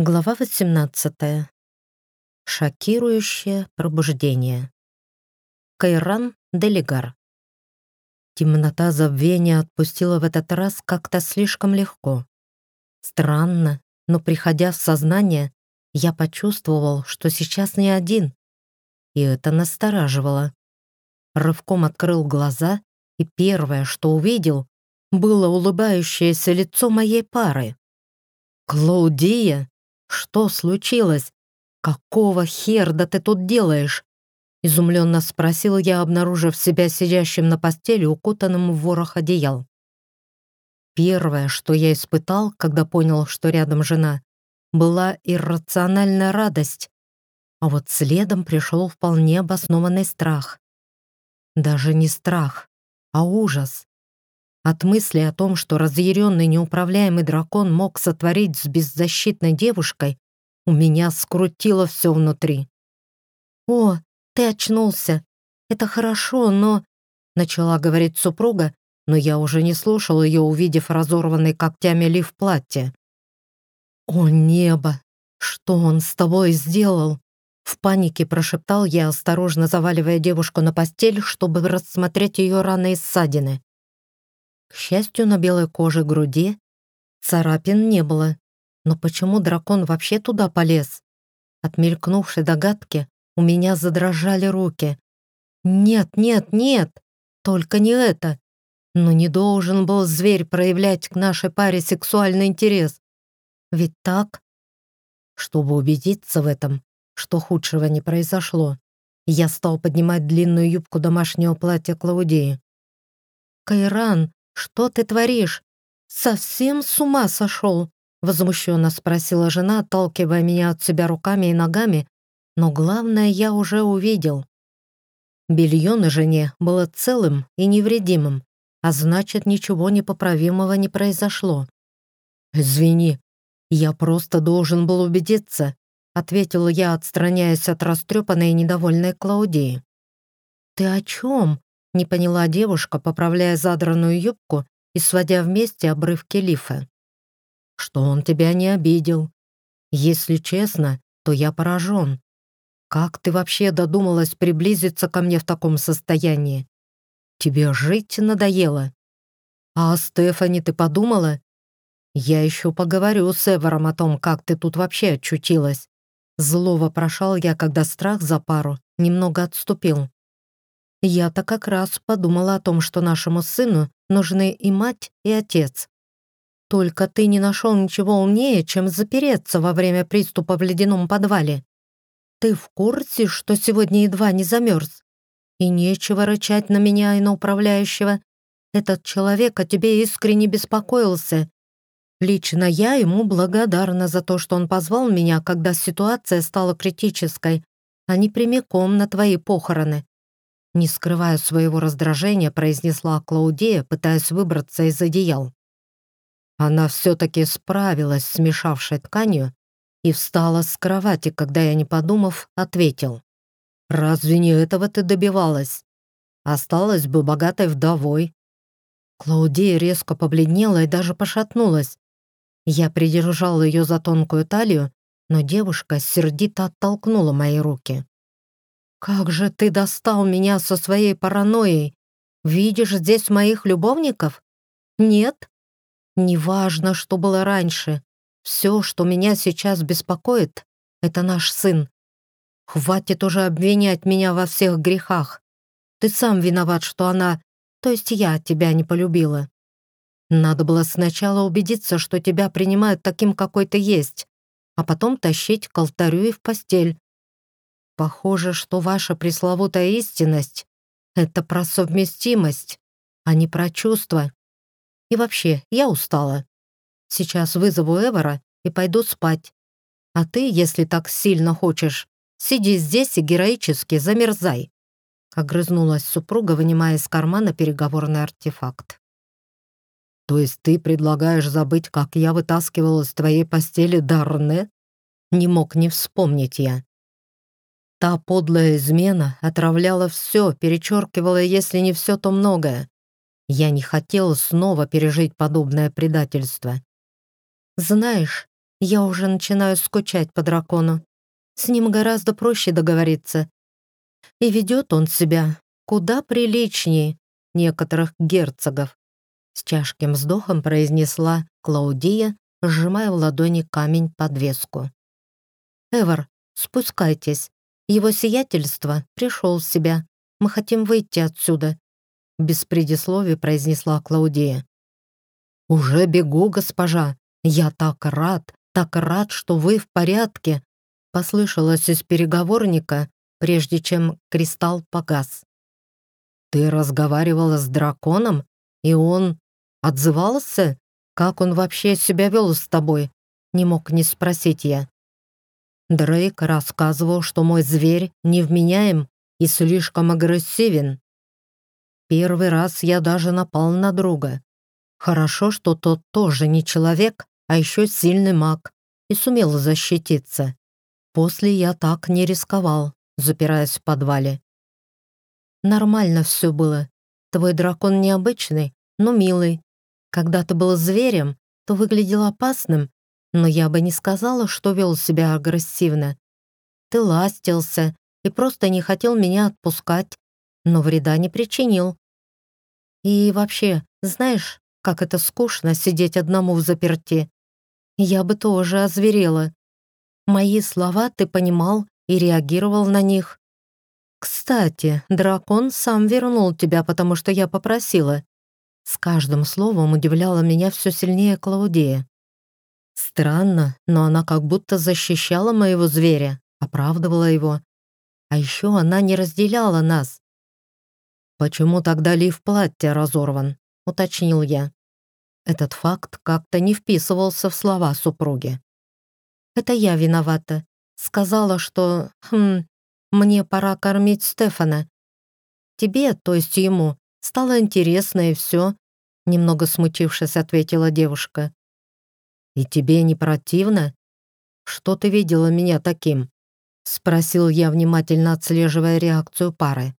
Глава 18. Шокирующее пробуждение. Кайран Делигар. Темнота забвения отпустила в этот раз как-то слишком легко. Странно, но приходя в сознание, я почувствовал, что сейчас не один. И это настораживало. Рывком открыл глаза, и первое, что увидел, было улыбающееся лицо моей пары. Клаудия «Что случилось? Какого херда ты тут делаешь?» Изумленно спросил я, обнаружив себя сидящим на постели, укутанным в ворох одеял. Первое, что я испытал, когда понял, что рядом жена, была иррациональная радость, а вот следом пришел вполне обоснованный страх. Даже не страх, а ужас. От мысли о том, что разъяренный неуправляемый дракон мог сотворить с беззащитной девушкой, у меня скрутило все внутри. «О, ты очнулся. Это хорошо, но...» Начала говорить супруга, но я уже не слушал ее, увидев разорванный когтями лиф платье. «О небо! Что он с тобой сделал?» В панике прошептал я, осторожно заваливая девушку на постель, чтобы рассмотреть ее раны и ссадины. К счастью, на белой коже груди царапин не было. Но почему дракон вообще туда полез? От мелькнувшей догадки у меня задрожали руки. «Нет, нет, нет! Только не это! Но не должен был зверь проявлять к нашей паре сексуальный интерес. Ведь так?» Чтобы убедиться в этом, что худшего не произошло, я стал поднимать длинную юбку домашнего платья Клаудии. «Кайран, «Что ты творишь? Совсем с ума сошел?» Возмущенно спросила жена, отталкивая меня от себя руками и ногами, но главное я уже увидел. Белье на жене было целым и невредимым, а значит, ничего непоправимого не произошло. «Извини, я просто должен был убедиться», ответил я, отстраняясь от растрепанной и недовольной Клаудии. «Ты о чем?» Не поняла девушка, поправляя задранную юбку и сводя вместе обрывки лифа. «Что он тебя не обидел? Если честно, то я поражен. Как ты вообще додумалась приблизиться ко мне в таком состоянии? Тебе жить надоело? А о Стефани ты подумала? Я еще поговорю с Эвором о том, как ты тут вообще очутилась. Зло вопрошал я, когда страх за пару немного отступил. Я-то как раз подумала о том, что нашему сыну нужны и мать, и отец. Только ты не нашел ничего умнее, чем запереться во время приступа в ледяном подвале. Ты в курсе, что сегодня едва не замерз? И нечего рычать на меня и на управляющего. Этот человек о тебе искренне беспокоился. Лично я ему благодарна за то, что он позвал меня, когда ситуация стала критической, а не прямиком на твои похороны. Не скрывая своего раздражения, произнесла Клаудия, пытаясь выбраться из одеял. Она все-таки справилась с мешавшей тканью и встала с кровати, когда я, не подумав, ответил. «Разве не этого ты добивалась? Осталась бы богатой вдовой». Клаудия резко побледнела и даже пошатнулась. Я придержал ее за тонкую талию, но девушка сердито оттолкнула мои руки. «Как же ты достал меня со своей паранойей! Видишь здесь моих любовников? Нет? Неважно, что было раньше. Все, что меня сейчас беспокоит, это наш сын. Хватит уже обвинять меня во всех грехах. Ты сам виноват, что она, то есть я, тебя не полюбила. Надо было сначала убедиться, что тебя принимают таким, какой ты есть, а потом тащить к алтарю и в постель. Похоже, что ваша пресловутая истинность — это про совместимость, а не про чувства. И вообще, я устала. Сейчас вызову Эвора и пойду спать. А ты, если так сильно хочешь, сиди здесь и героически замерзай. Огрызнулась супруга, вынимая из кармана переговорный артефакт. «То есть ты предлагаешь забыть, как я вытаскивал из твоей постели Дарне?» Не мог не вспомнить я. Та подлая измена отравляла все, перечеркивала, если не все, то многое. Я не хотела снова пережить подобное предательство. Знаешь, Я уже начинаю скучать по дракону. С ним гораздо проще договориться. И ведет он себя куда приличнее некоторых герцогов. С тяжким вздохом произнесла Клаудия, сжимая в ладони камень-подвеску. «Эвар, спускайтесь. Его сиятельство пришел в себя. Мы хотим выйти отсюда», без предисловий произнесла Клаудия. «Уже бегу, госпожа. Я так рад, так рад, что вы в порядке», послышалось из переговорника, прежде чем кристалл погас. «Ты разговаривала с драконом, и он отзывался? Как он вообще себя вел с тобой?» Не мог не спросить я. Дрейк рассказывал, что мой зверь невменяем и слишком агрессивен. Первый раз я даже напал на друга. Хорошо, что тот тоже не человек, а еще сильный маг и сумел защититься. После я так не рисковал, запираясь в подвале. Нормально все было. Твой дракон необычный, но милый. Когда ты был зверем, то выглядел опасным, но я бы не сказала, что вел себя агрессивно. Ты ластился и просто не хотел меня отпускать, но вреда не причинил. И вообще, знаешь, как это скучно сидеть одному в заперти. Я бы тоже озверела. Мои слова ты понимал и реагировал на них. Кстати, дракон сам вернул тебя, потому что я попросила. С каждым словом удивляла меня все сильнее Клаудия. Странно, но она как будто защищала моего зверя, оправдывала его. А еще она не разделяла нас. «Почему тогда лиф платья разорван?» — уточнил я. Этот факт как-то не вписывался в слова супруги. «Это я виновата. Сказала, что... Хм, мне пора кормить Стефана. Тебе, то есть ему, стало интересно и все», — немного смутившись, ответила девушка. «И тебе не противно? Что ты видела меня таким?» — спросил я, внимательно отслеживая реакцию пары.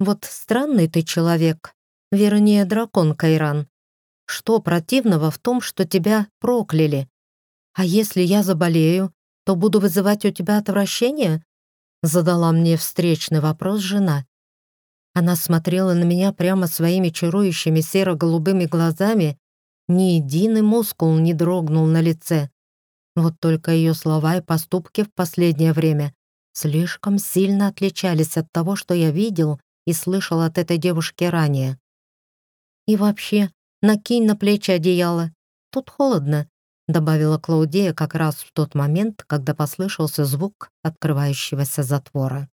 «Вот странный ты человек, вернее, дракон Кайран. Что противного в том, что тебя прокляли? А если я заболею, то буду вызывать у тебя отвращение?» Задала мне встречный вопрос жена. Она смотрела на меня прямо своими чарующими серо-голубыми глазами ни единый мускул не дрогнул на лице. Вот только ее слова и поступки в последнее время слишком сильно отличались от того, что я видел и слышал от этой девушки ранее. «И вообще, накинь на плечи одеяло. Тут холодно», добавила Клаудия как раз в тот момент, когда послышался звук открывающегося затвора.